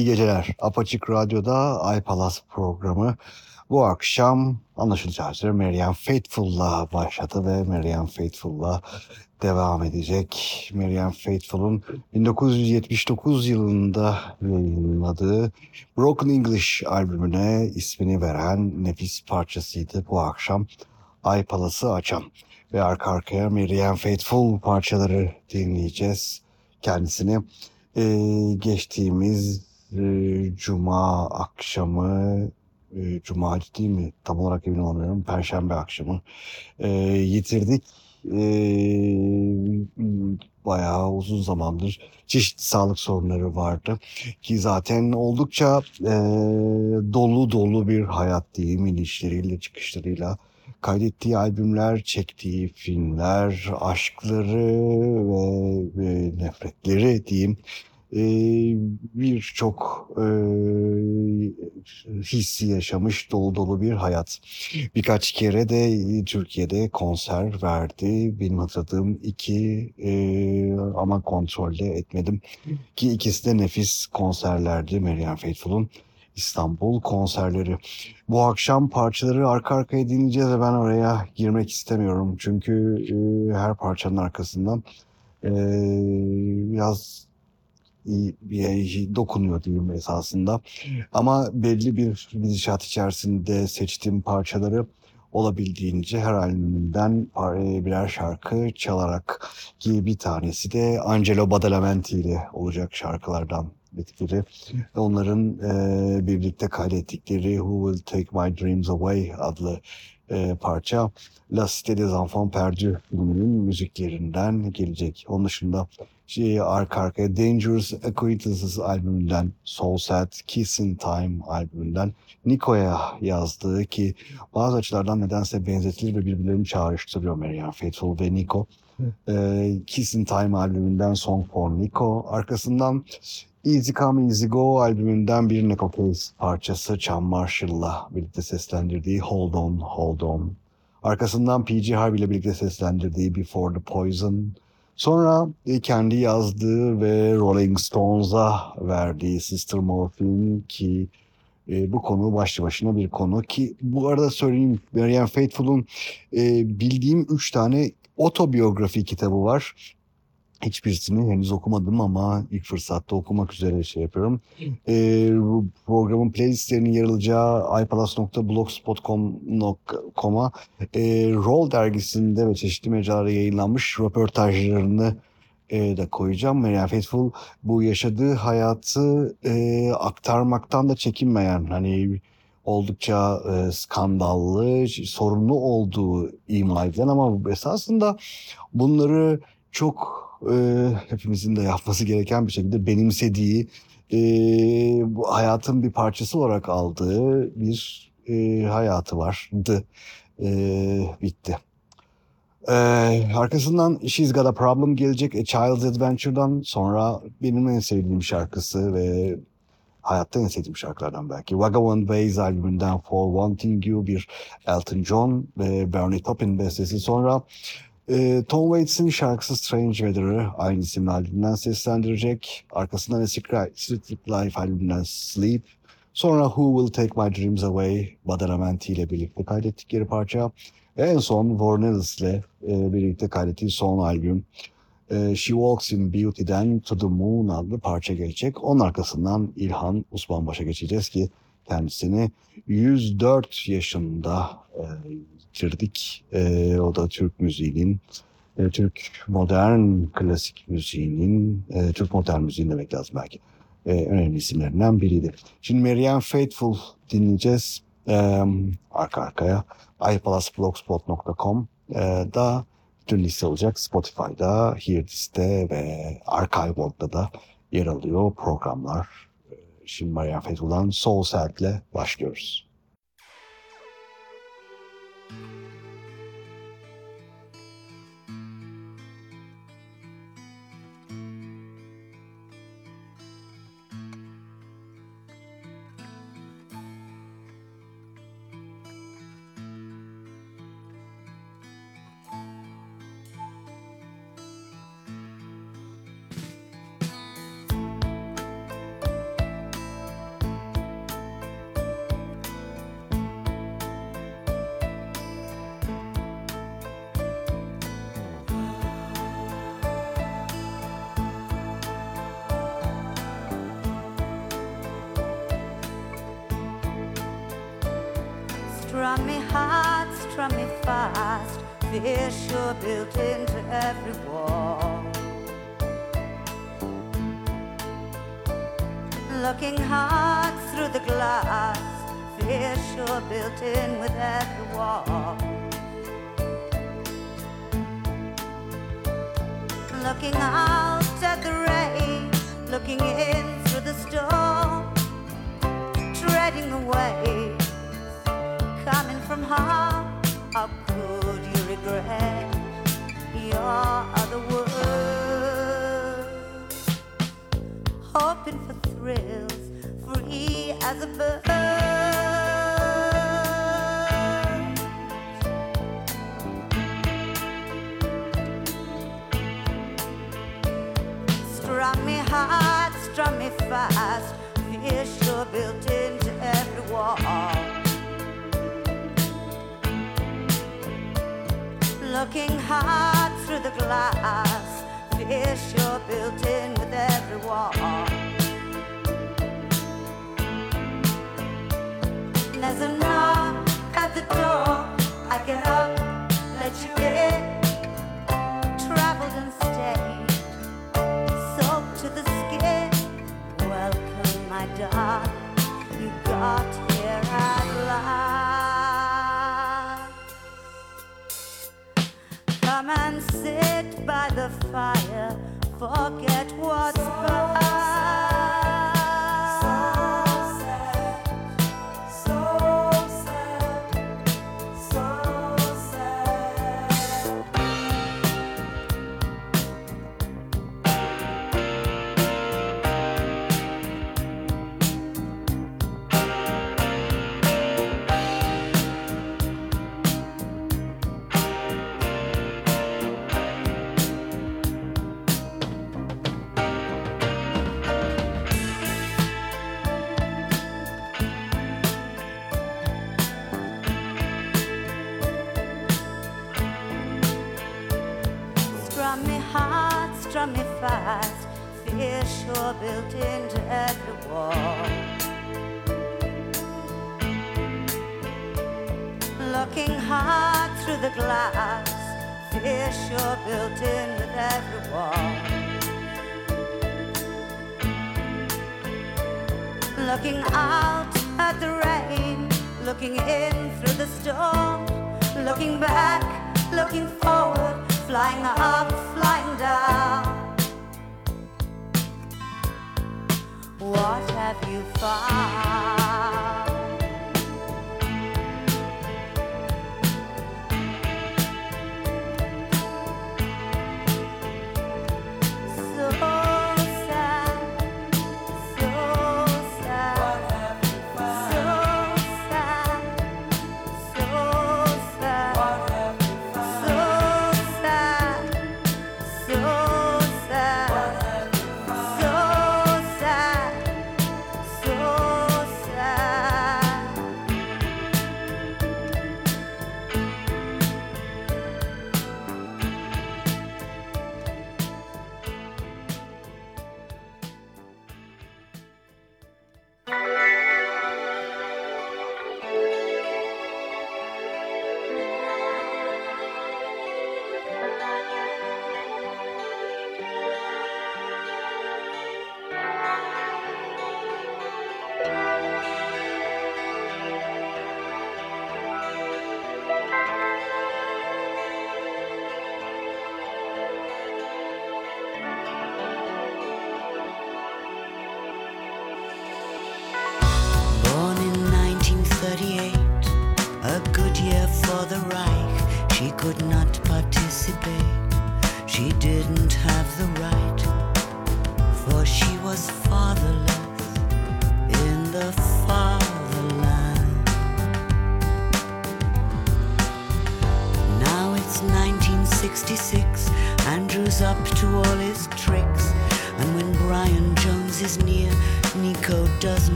İyi geceler. Apaçık Radyo'da iPalas programı bu akşam anlaşılacağı üzere Marianne Faithful'la başladı ve Marianne Faithful'la devam edecek. Marianne Faithful'un 1979 yılında yayınladığı Broken English albümüne ismini veren nefis parçasıydı bu akşam iPalas'ı açan. Ve arka arkaya Marianne Faithful parçaları dinleyeceğiz. Kendisini e, geçtiğimiz e, cuma akşamı e, cuma değil mi? Tam olarak emin olamıyorum. Perşembe akşamı e, yitirdik. E, bayağı uzun zamandır çeşitli sağlık sorunları vardı. Ki zaten oldukça e, dolu dolu bir hayat diyeyim inişleriyle çıkışlarıyla. Kaydettiği albümler, çektiği filmler, aşkları ve, ve nefretleri diyeyim e, birçok e, hissi yaşamış dolu dolu bir hayat. Birkaç kere de Türkiye'de konser verdi. Benim hatırladığım iki e, ama kontrolde etmedim. Ki ikisi de nefis konserlerdi Meryem Faithful'un. İstanbul konserleri. Bu akşam parçaları arka arkaya dinleyeceğiz ve ben oraya girmek istemiyorum. Çünkü e, her parçanın arkasından e, biraz bir dokunuyor diyeyim esasında. Ama belli bir gidişat içerisinde seçtiğim parçaları olabildiğince her albümünden birer şarkı çalarak ki bir tanesi de Angelo Badalamenti ile olacak şarkılardan biri. Onların e, birlikte kaydettikleri Who Will Take My Dreams Away adlı e, parça La Cité des Enfants Perdus müziklerinden gelecek. Onun dışında şey, arka arkaya Dangerous Acquaintances albümünden Soul Sad Kissing Time albümünden Nico'ya yazdığı ki bazı açılardan nedense benzetilir ve birbirlerini çağrıştırıyor Marianne Faithful ve Nico. Ee, Kissing Time albümünden Song for Nico. Arkasından Easy Come Easy Go albümünden bir Nico Case parçası Chan Marshall'la birlikte seslendirdiği Hold On Hold On. Arkasından PG Harvey ile birlikte seslendirdiği Before the Poison. Sonra e, kendi yazdığı ve Rolling Stones'a verdiği Sister Morphine ki e, bu konu başlı başına bir konu ki bu arada söyleyeyim Marianne Faithful'un e, bildiğim üç tane otobiyografi kitabı var. Hiçbirisini henüz okumadım ama ilk fırsatta okumak üzere şey yapıyorum. E, programın playlistlerinin yer alacağı ipalas.blogspot.com'a e, Roll dergisinde ve çeşitli mecralarda yayınlanmış röportajlarını e, da koyacağım. Marianne Faithful bu yaşadığı hayatı e, aktarmaktan da çekinmeyen hani oldukça e, skandallı, sorunlu olduğu ima edilen ama esasında bunları çok e, hepimizin de yapması gereken bir şekilde benimsediği, e, bu hayatın bir parçası olarak aldığı bir e, hayatı vardı. E, bitti. Ee, arkasından She's Got a Problem gelecek A Child's Adventure'dan sonra benim en sevdiğim şarkısı ve hayatta en sevdiğim şarkılardan belki. Vagabond Ways albümünden For Wanting You bir Elton John ve Bernie Taupin bestesi. Sonra e, Tom Waits'in şarkısı Strange Weather'ı aynı isimli albümden seslendirecek. Arkasından Secret Life albümünden Sleep. Sonra Who Will Take My Dreams Away Badalamenti ile birlikte kaydettikleri parça. En son Vornelis ile e, birlikte kaydettiği son albüm She Walks in Beauty'den To the Moon adlı parça gelecek. Onun arkasından İlhan Usmanbaş'a geçeceğiz ki kendisini 104 yaşında e, yitirdik. E, o da Türk müziğinin, e, Türk modern klasik müziğinin, e, Türk modern müziğin demek lazım belki. E, önemli isimlerinden biriydi. Şimdi Marianne Faithful dinleyeceğiz. E, arka arkaya ipalasblogspot.com e, da bütün liste olacak. Spotify'da, Heardis'te ve Archive.org'da da yer alıyor programlar. Şimdi Marianne Faithful'dan Soul Sad'le başlıyoruz. Strum me hard, strum me fast. Fear sure built into every wall. Looking hard through the glass. Fear sure built in with every wall. Looking out at the rain, looking in through the storm, treading the harm. How could you regret your other words? Glass. Fear sure built in with every wall. There's a knock at the door. I get up, let you in. Traveled and stayed soaked to the skin. Welcome, my darling, you got here at last. Come and sit by the fire, forget what's past. far.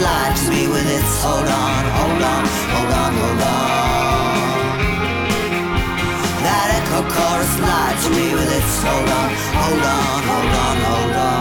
lied to me with its hold on, hold on, hold on, hold on. That echo chorus lied to me with its hold on, hold on, hold on, hold on.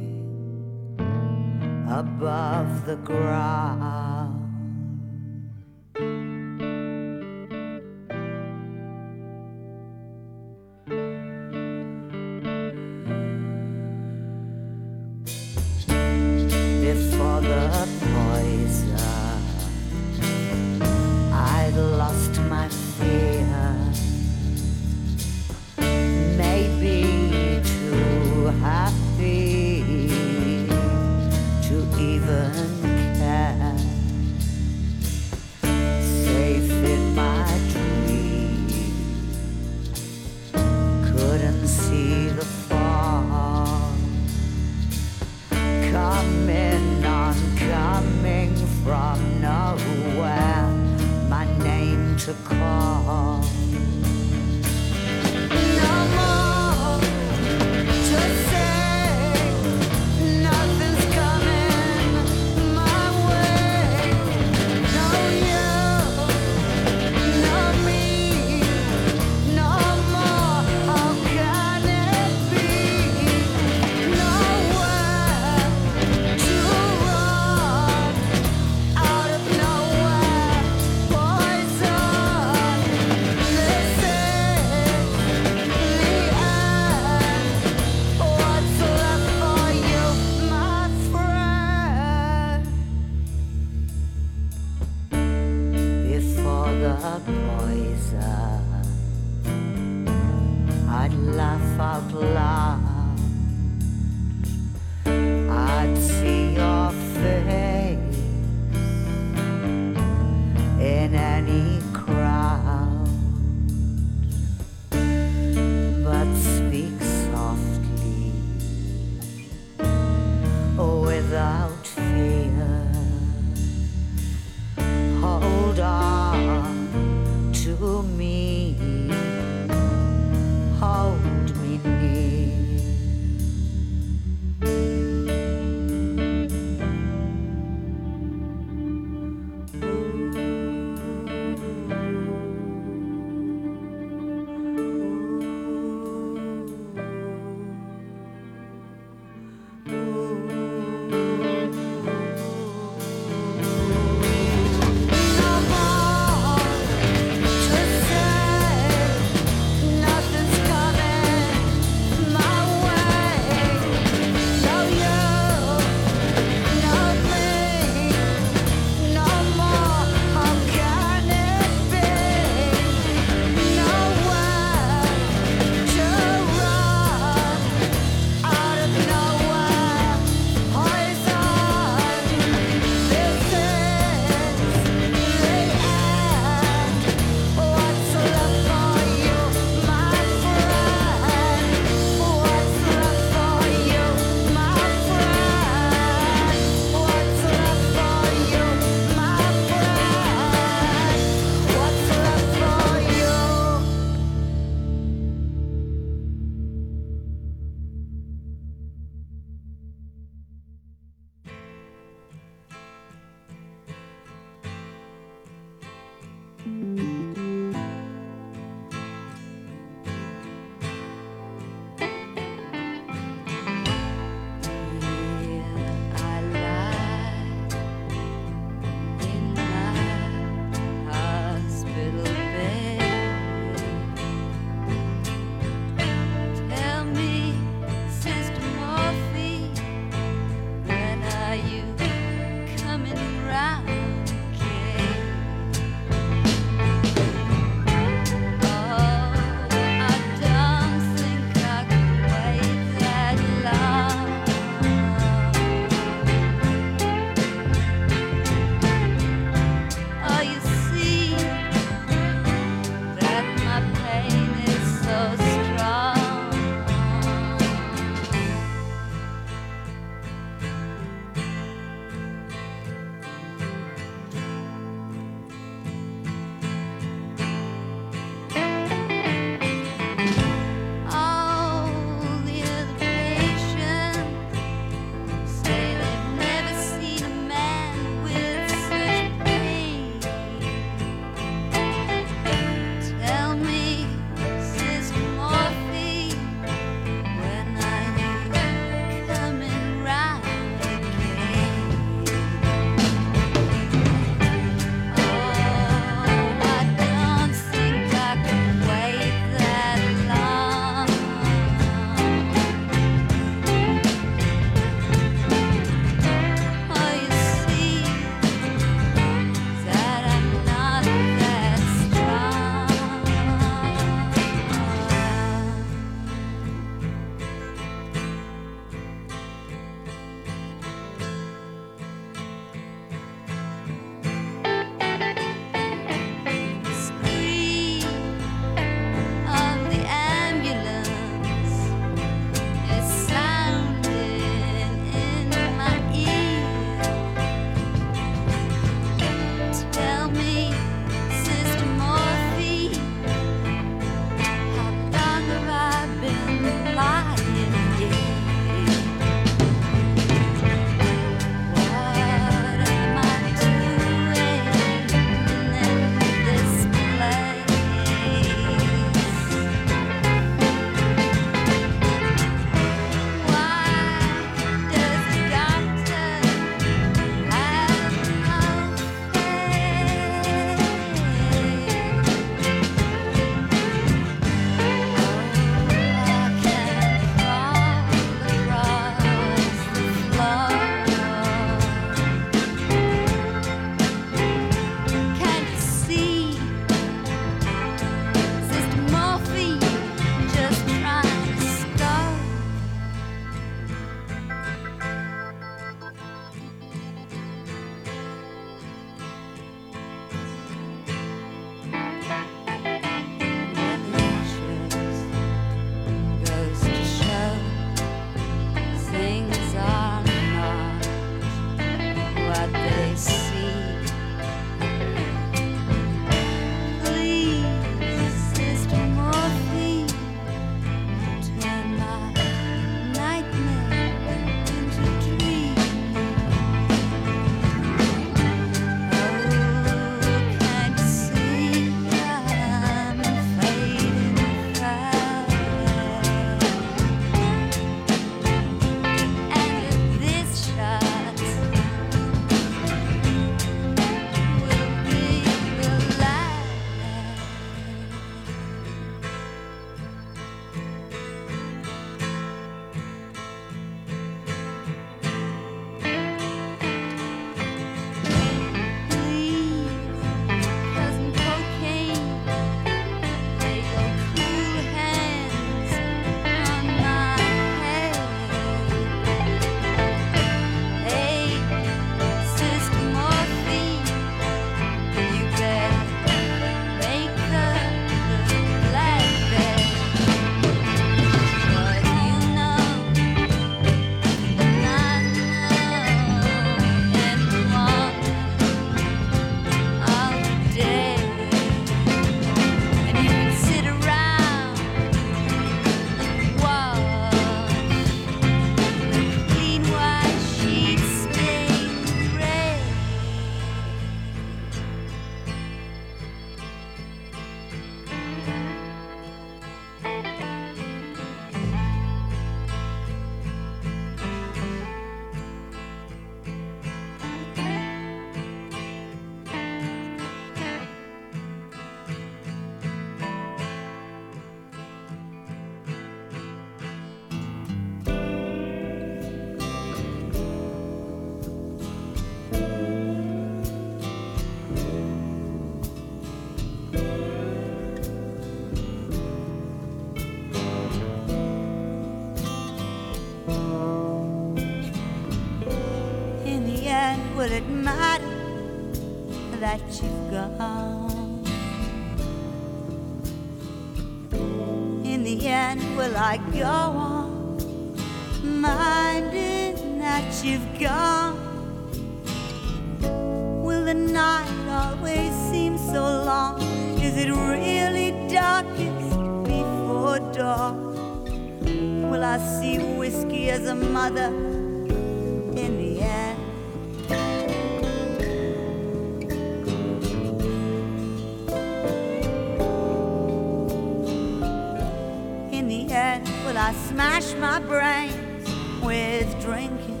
I my brains with drinking?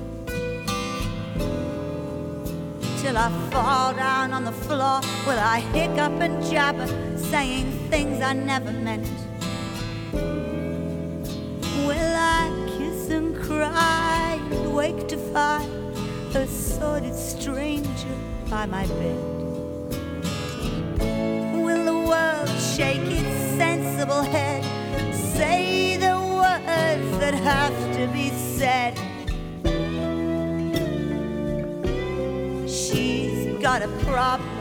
Till I fall down on the floor, will I hiccup and jabber, saying things I never meant? Will I kiss and cry and wake to find a sordid stranger by my bed? Will the world shake its sensible head, say the that have to be said? She's got a problem.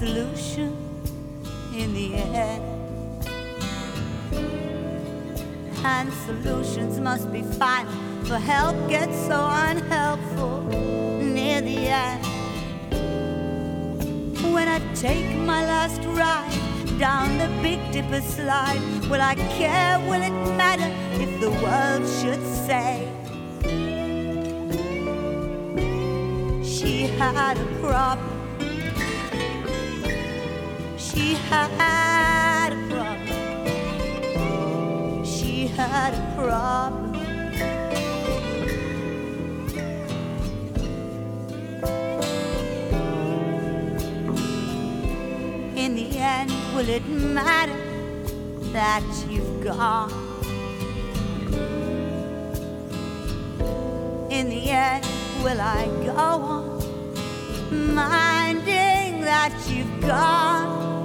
Solution in the end. And solutions must be final, for help gets so unhelpful near the end. When I take my last ride down the Big Dipper slide, will I care? Will She had a problem. She had a problem. In the end, will it matter that you've gone? In the end, will I go on minding that you've gone?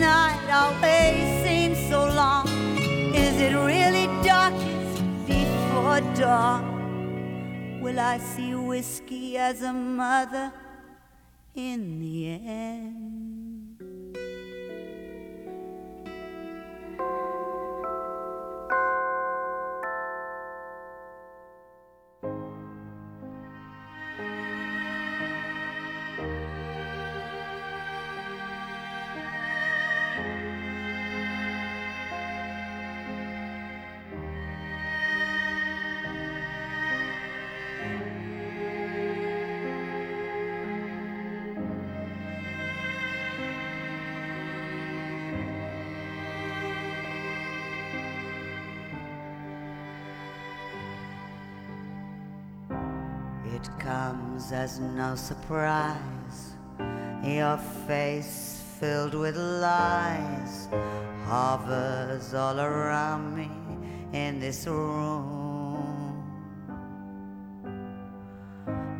Night always seem so long? Is it really darkest before dawn? Will I see whiskey as a mother in the end? As no surprise. Your face filled with lies hovers all around me in this room.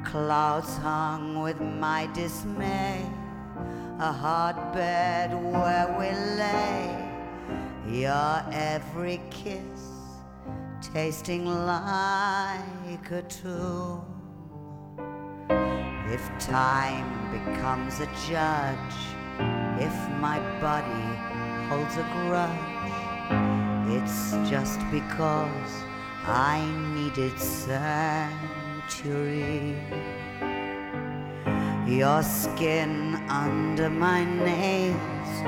Clouds hung with my dismay, a hard bed where we lay. Your every kiss tasting like a tomb. If time becomes a judge, if my body holds a grudge, it's just because I needed sanctuary. Your skin under my nails,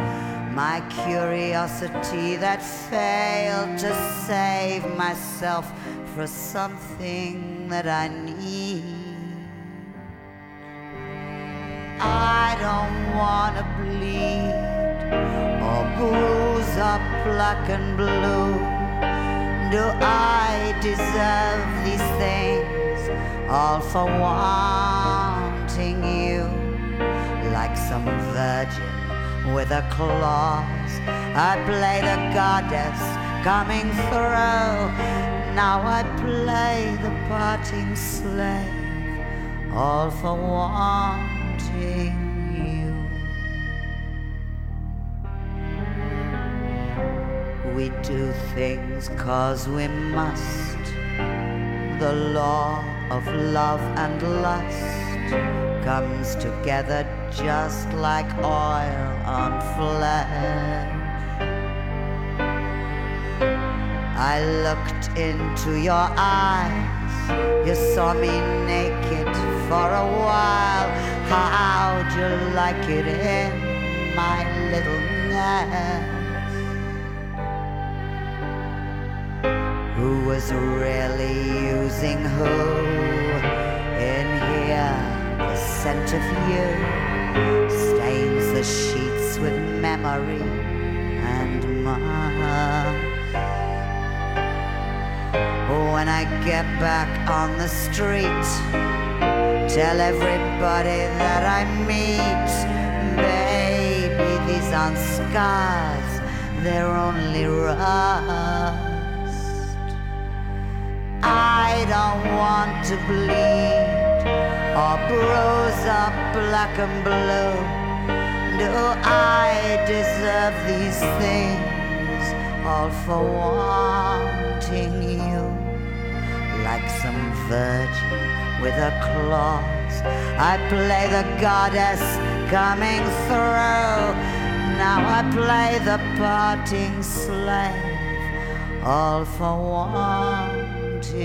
my curiosity that failed to save myself for something that I need. Wanna bleed or bruise up black and blue. Do I deserve these things all for wanting you? Like some virgin with a clause, I play the goddess coming through. Now I play the parting slave, all for wanting We do things cause we must. The law of love and lust comes together just like oil on flesh. I looked into your eyes. You saw me naked for a while. How'd you like it in my little nest? Who was really using who? In here, the scent of you stains the sheets with memory and must. When I get back on the street, tell everybody that I meet, baby, these aren't scars, they're only rust. I don't want to bleed or bruise up black and blue. Do I deserve these things all for wanting you? Like some virgin with a clause, I play the goddess coming through. Now I play the parting slave, all for Will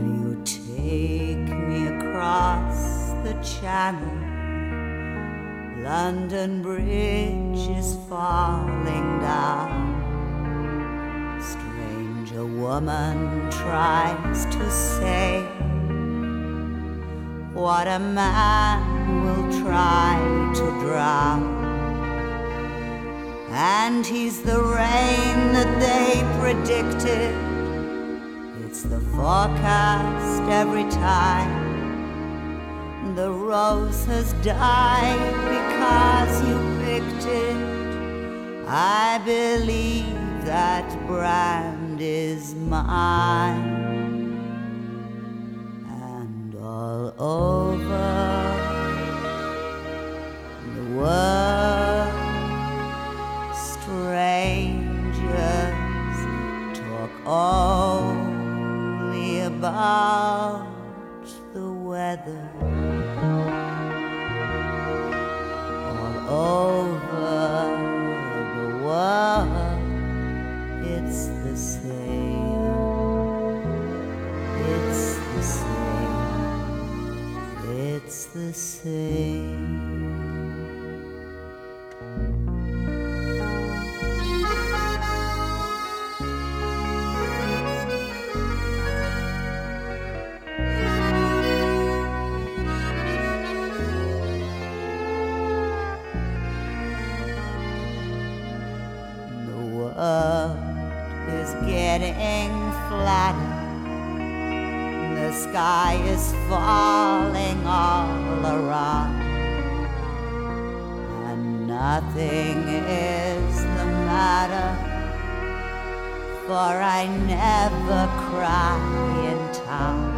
you take me across the channel? London Bridge is falling woman tries to say what a man will try to drown. And he's the rain that they predicted. It's the forecast every time. The rose has died because you picked it. I believe that brand is mine. And all over the world, strangers talk only about the weather. All over the same. The world is getting flatter. The sky is falling all around. And nothing is the matter. For I never cry in town.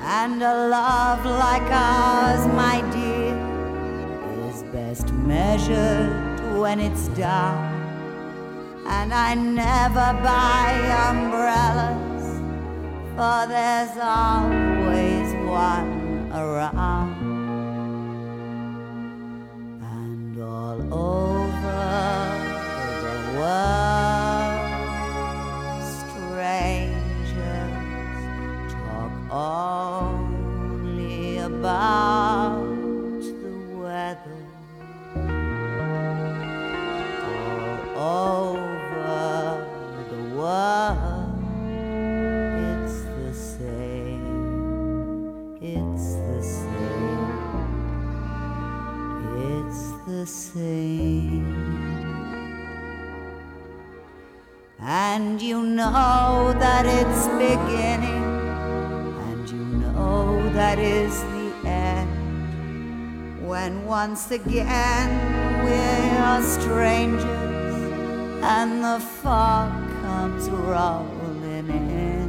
And a love like ours, my dear, is best measured when it's down. And I never buy umbrellas, for there's always one around. Know that it's beginning, and you know that is the end. When once again we're strangers, and the fog comes rolling in,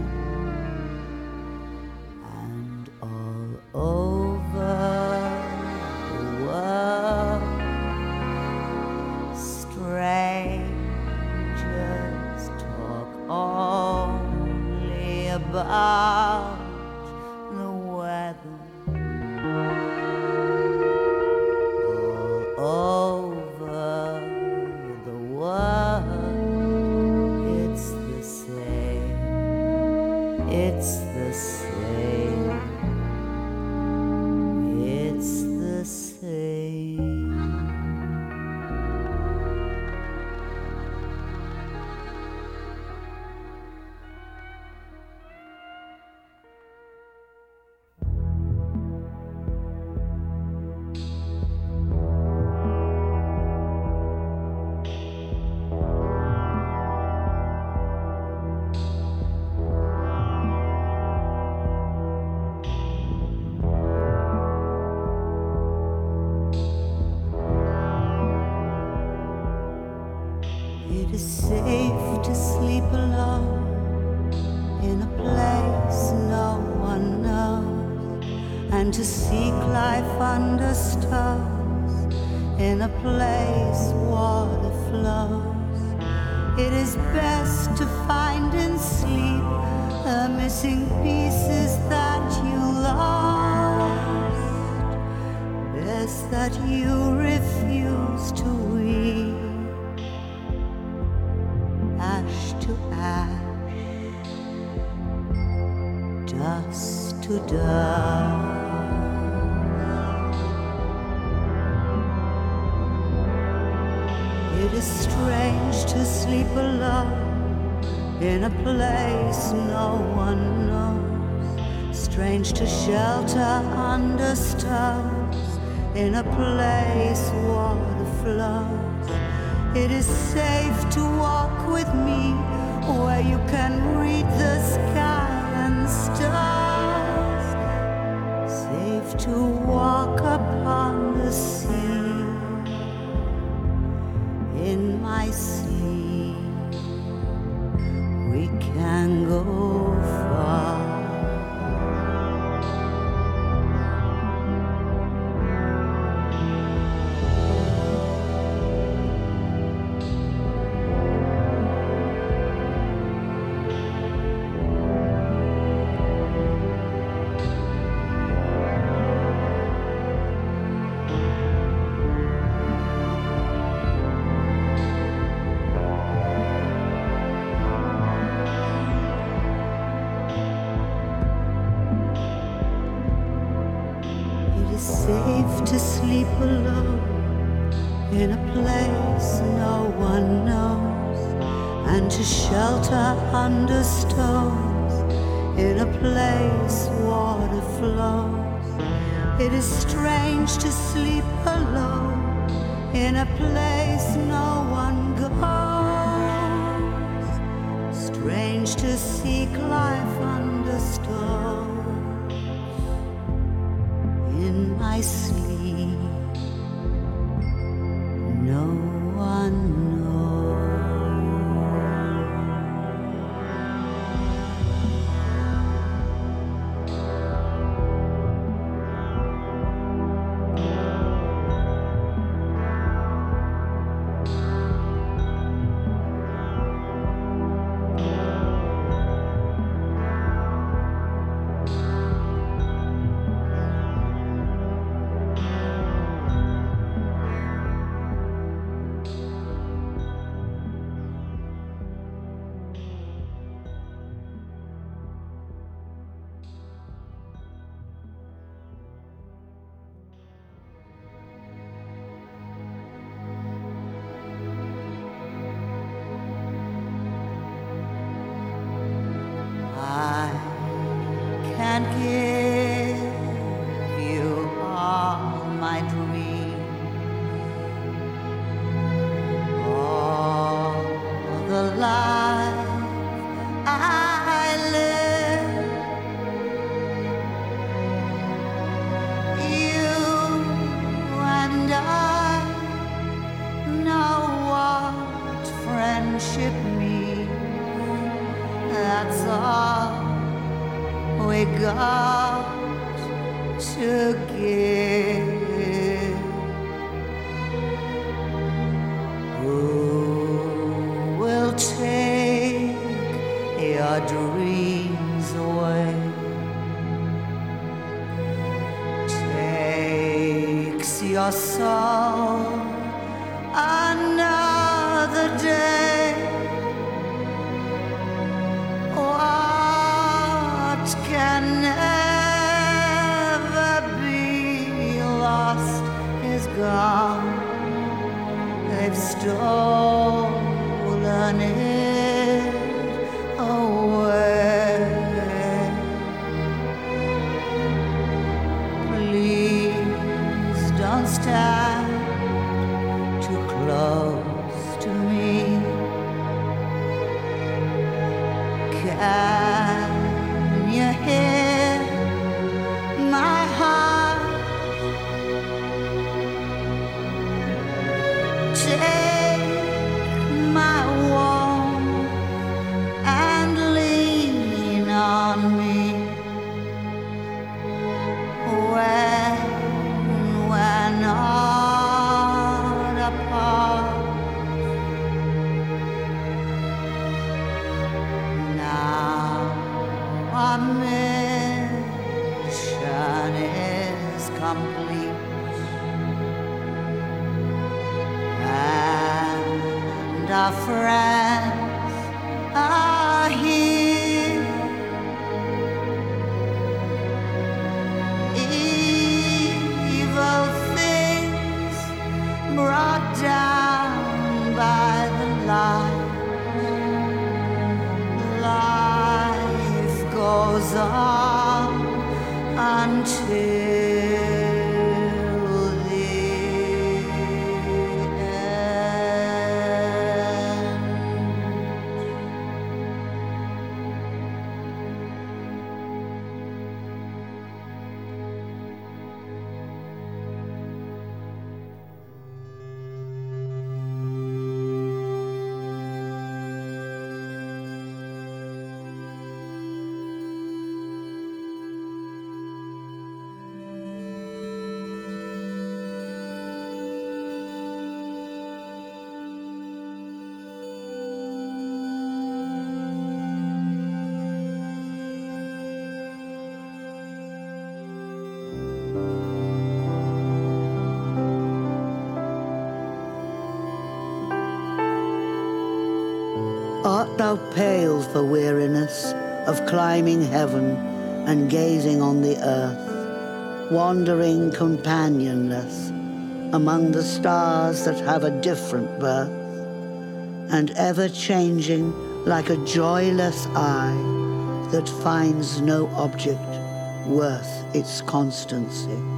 ash to ash, dust to dust. It is strange to sleep alone in a place no one knows. Strange to shelter under stars in a place water flows. It is safe to walk with me where you can read the sky and stars. Safe to walk upon the sea in my sleep. We can go. come, they've stolen it. Pale for weariness of climbing heaven and gazing on the earth, wandering companionless among the stars that have a different birth, and ever changing like a joyless eye that finds no object worth its constancy.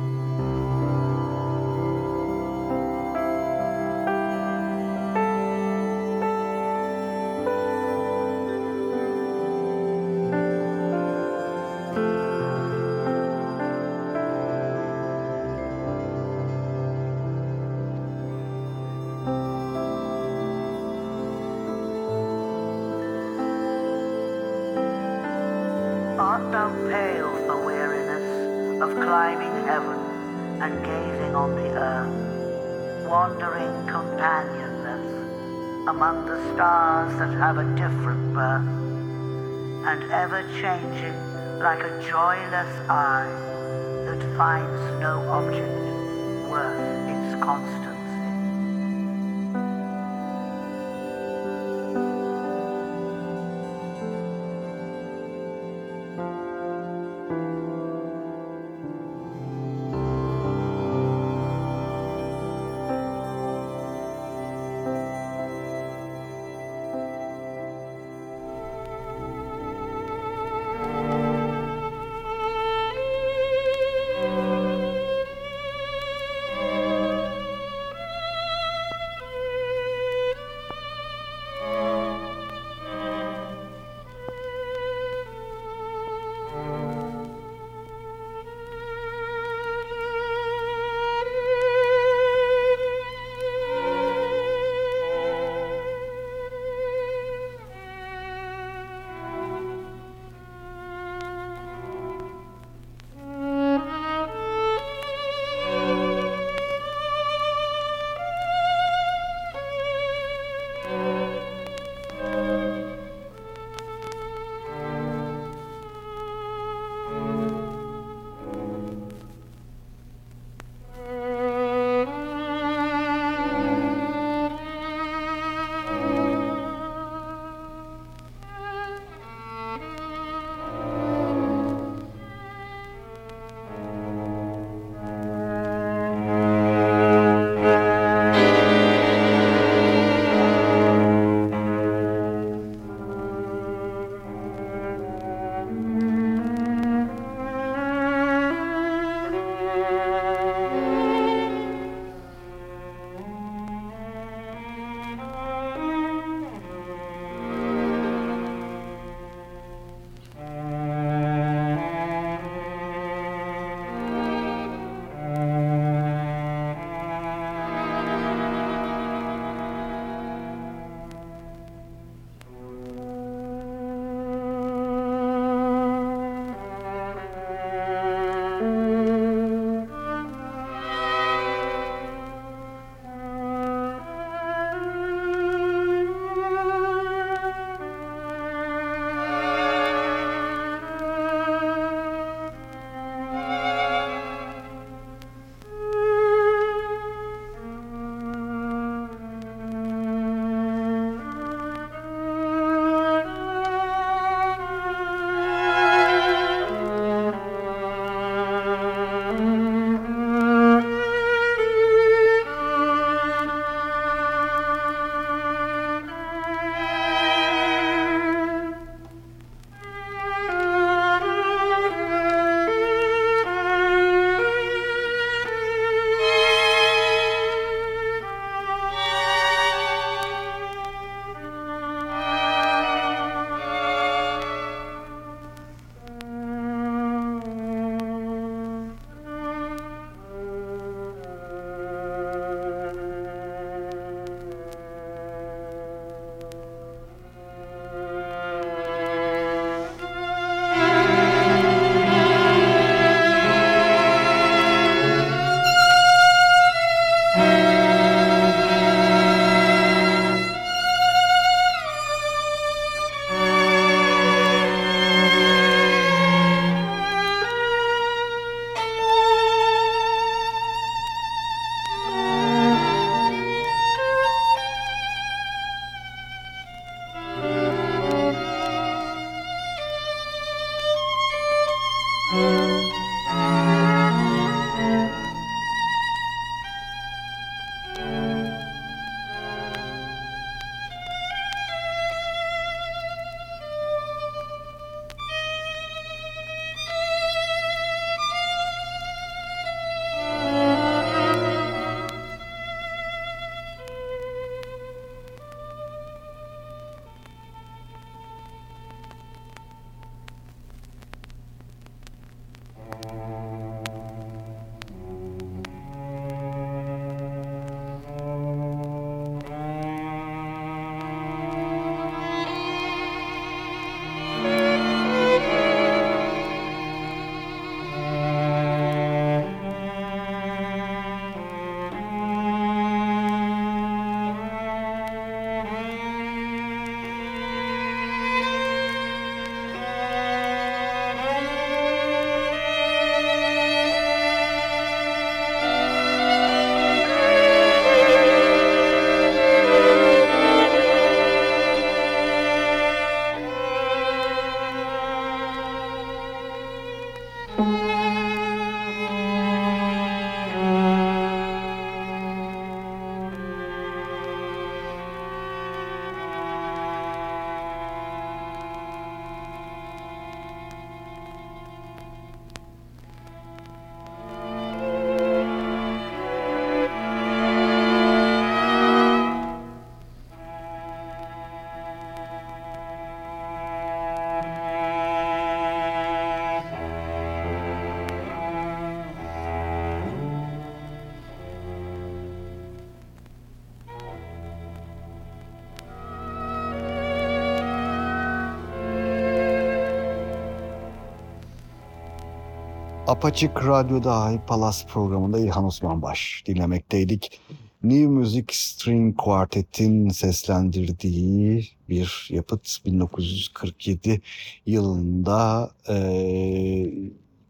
Apaçık Radyo'da High Palas programında İlhan Osman Baş dinlemekteydik. New Music String Quartet'in seslendirdiği bir yapıt 1947 yılında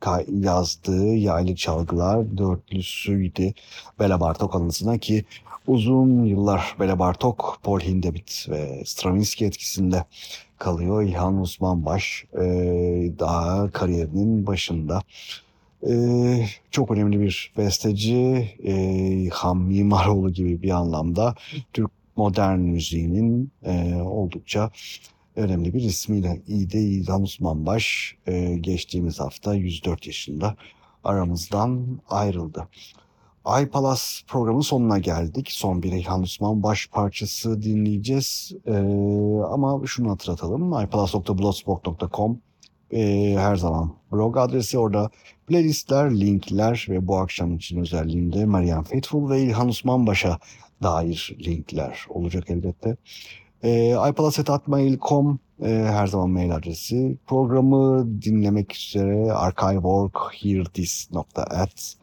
ka- yazdığı yaylı çalgılar dörtlüsüydü Bela Bartok anısına ki uzun yıllar Bela Bartok, Paul Hindemith ve Stravinsky etkisinde kalıyor. İlhan Osman Baş eee, daha kariyerinin başında. Ee, çok önemli bir besteci, e, Ham Mimaroğlu gibi bir anlamda Türk modern müziğinin e, oldukça önemli bir ismiyle İde İlhan Osmanbaş e, geçtiğimiz hafta 104 yaşında aramızdan ayrıldı. Ay Palas programının sonuna geldik. Son bir İlhan Osman baş parçası dinleyeceğiz. Ee, ama şunu hatırlatalım. ipalas.blogspot.com e, her zaman blog adresi orada playlistler, linkler ve bu akşam için özelliğinde Marian Faithful ve İlhan Osmanbaş'a dair linkler olacak elbette. E, ipalas.mail.com e, her zaman mail adresi. Programı dinlemek üzere archive.org.hearthis.at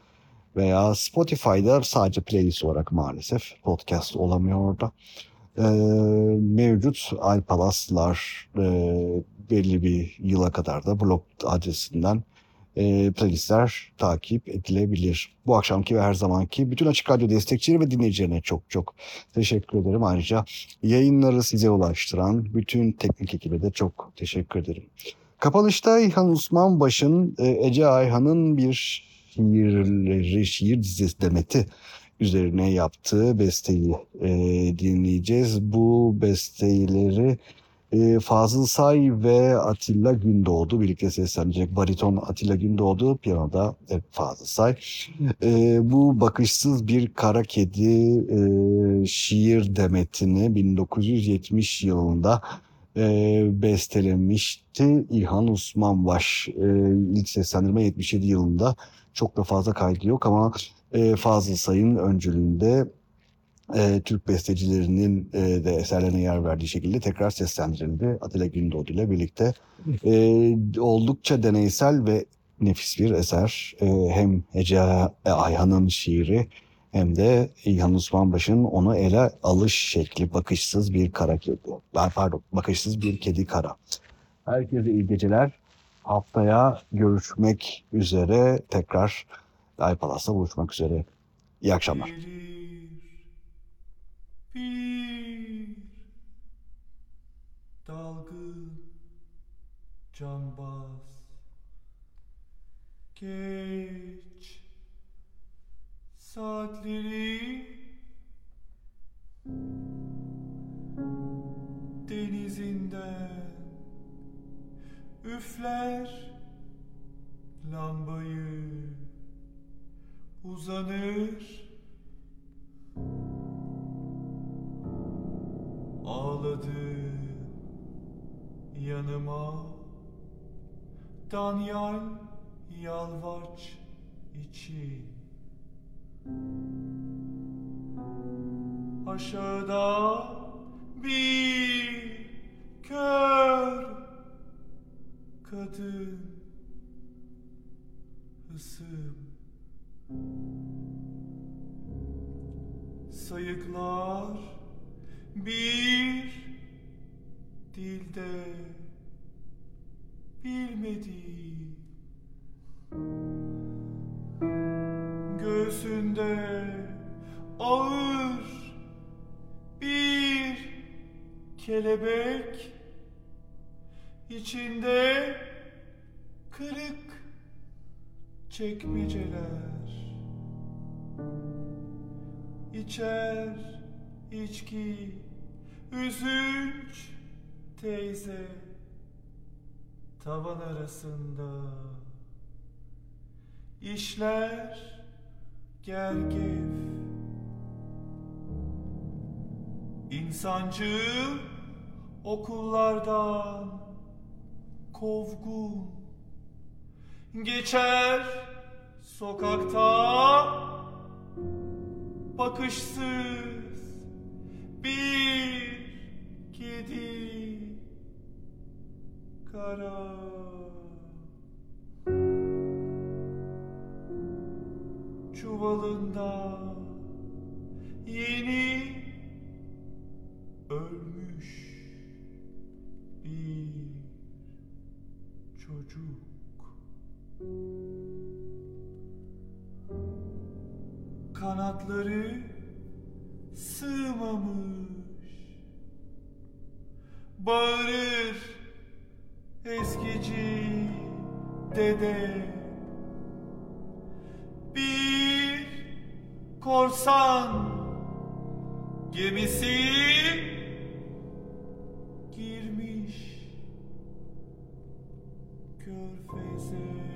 veya Spotify'da sadece playlist olarak maalesef podcast olamıyor orada. Ee, mevcut iPalas'lar e, belli bir yıla kadar da blog adresinden e, playlistler takip edilebilir. Bu akşamki ve her zamanki bütün Açık Radyo destekçileri ve dinleyicilerine çok çok teşekkür ederim. Ayrıca yayınları size ulaştıran bütün teknik ekibe de çok teşekkür ederim. Kapanışta İlhan Osmanbaş'ın e, Ece Ayhan'ın bir şiirleri, şiir dizisi demeti üzerine yaptığı besteyi e, dinleyeceğiz. Bu besteleri e, Fazıl Say ve Atilla Gündoğdu birlikte seslenecek. Bariton Atilla Gündoğdu, piyanoda e, Fazıl Say. E, bu bakışsız bir kara kedi e, şiir demetini 1970 yılında e, bestelemişti. İlhan Osmanbaş e, ilk seslendirme 77 yılında çok da fazla kaydı yok ama e, Fazıl Say'ın öncülüğünde e, Türk bestecilerinin e, de eserlerine yer verdiği şekilde tekrar seslendirildi. Atilla Gündoğdu ile birlikte. E, oldukça deneysel ve nefis bir eser. E, hem Ece Ayhan'ın şiiri hem de İlhan Osmanbaş'ın onu ele alış şekli bakışsız bir kara kedi. Pardon bakışsız bir kedi kara. Herkese iyi geceler. Haftaya görüşmek üzere. Tekrar iPalas'ta buluşmak üzere. İyi akşamlar. Bir dalgın cambaz Geç saatleri denizinden üfler lambayı uzanır ağladı yanıma. Danyal yalvaç için Aşağıda bir kör kadın ısım. Sayıklar bir dilde bilmediği göğsünde ağır bir kelebek içinde kırık çekmeceler içer içki üzünç teyze tavan arasında. İşler gergef İnsancıl okullardan kovgun. Geçer sokakta bakışsız bir kedi kara. Çuvalında yeni ölmüş bir çocuk. Kanatları sığmamış. Bağırır eskici dede. Bir korsan gemisi girmiş. Körfeze.